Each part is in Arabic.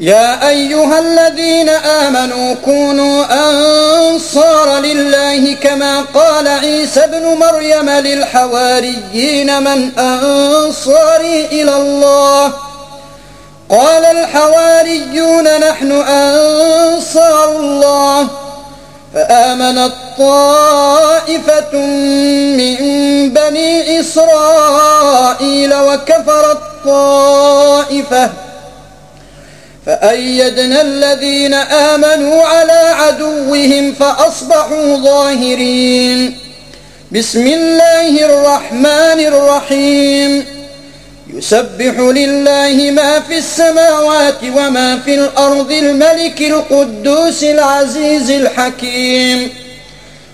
يا أيها الذين آمنوا كونوا أنصار لله كما قال عيسى ابن مريم للحواريين من أنصاري إلى الله. قال الحواريون نحن أنصار الله. فآمنت طائفة من بني إسرائيل وكفرت طائفة فأيدنا الذين آمنوا على عدوهم فأصبحوا ظاهرين. بسم الله الرحمن الرحيم. يسبح لله ما في السماوات وما في الأرض الملك القدوس العزيز الحكيم.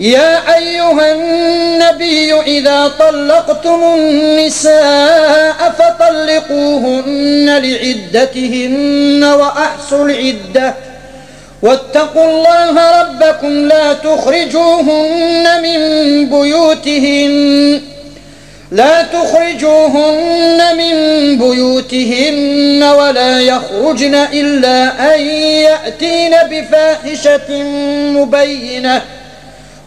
يا أيها النبي إذا طلقتم النساء فطلقوهن لعدتهن وأحسوا العدة. واتقوا الله ربكم لا تخرجوهن من بيوتهن. لا تخرجوهن من بيوتهن ولا يخرجن إلا أن يأتين بفاحشة مبينة.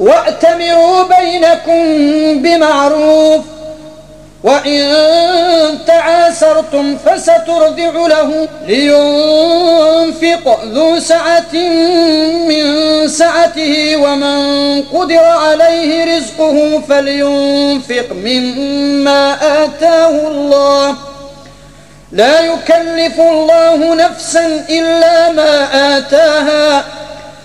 وأتمروا بينكم بمعروف وإن تعاسرتم فسترضع له لينفق ذو سعة من سعته ومن قدر عليه رزقه فلينفق مما آتاه الله. لا يكلف الله نفسا إلا ما آتاها.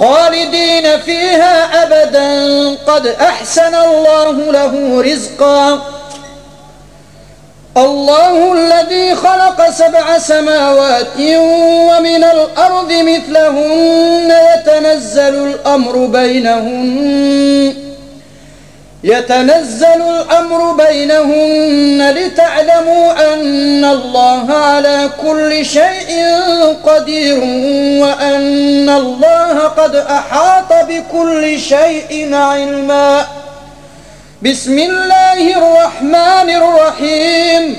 خالدين فيها أبدا. قد أحسن الله له رزقا. الله الذي خلق سبع سماوات ومن الأرض مثلهن. يتنزل الأمر بينهن. يتنزل الأمر بينهن لتعلموا أن الله على كل شيء قدير وأن الله قد أحاط بكل شيء علما. بسم الله الرحمن الرحيم.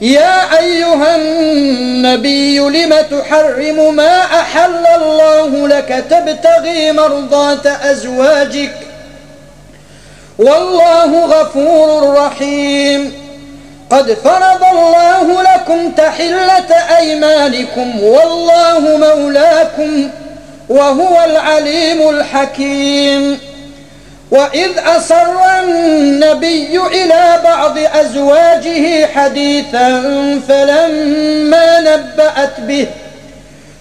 يا أيها النبي لم تحرم ما أحل الله لك تبتغي مرضات أزواجك والله غفور رحيم. قد فرض الله لكم تحلة أيمانكم والله مولاكم وهو العليم الحكيم. وإذ أسر النبي إلى بعض أزواجه حديثا فلما نبأت به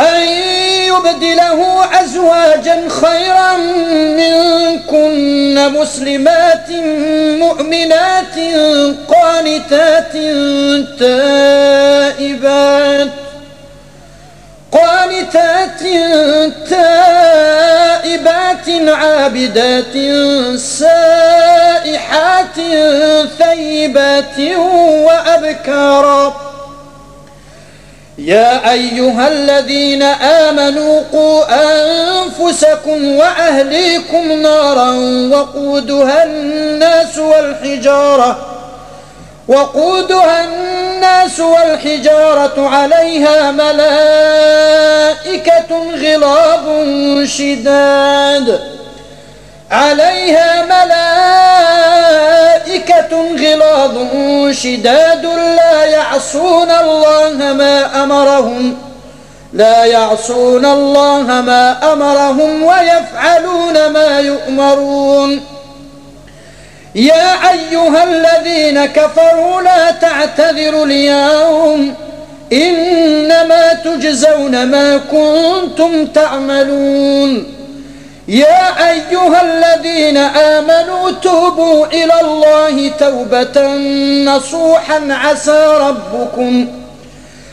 أن يبدله أزواجا خيرا منكن مسلمات مؤمنات قانتات تائبات قانتات تائبات عابدات سائحات ثيبات وأبكارا يا أيها الذين آمنوا قوا أنفسكم وأهليكم نارا وقودها الناس والحجارة وقودها الناس والحجارة عليها ملائكة غلاظ شداد عليها ملائكة غلاظ شداد لا يعصون الله ما أمرهم لا يعصون الله ما أمرهم ويفعلون ما يؤمرون. يا أيها الذين كفروا لا تعتذروا اليوم إنما تجزون ما كنتم تعملون. يا أيها الذين آمنوا توبوا إلى الله توبة نصوحا عسى ربكم.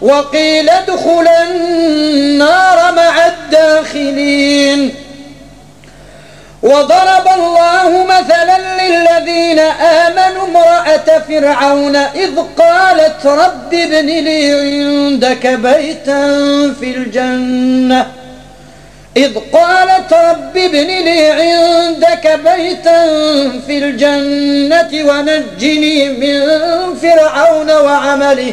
وقيل ادخلا النار مع الداخلين. وضرب الله مثلا للذين آمنوا امرأة فرعون إذ قالت رب ابن لي عندك بيتا في الجنة. إذ قالت رب ابن لي عندك بيتا في الجنة ونجني من فرعون وعمله.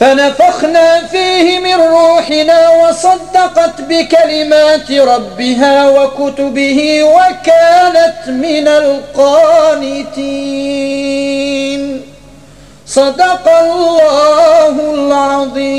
فنفخنا فيه من روحنا وصدقت بكلمات ربها وكتبه وكانت من القانتين. صدق الله العظيم.